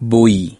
boi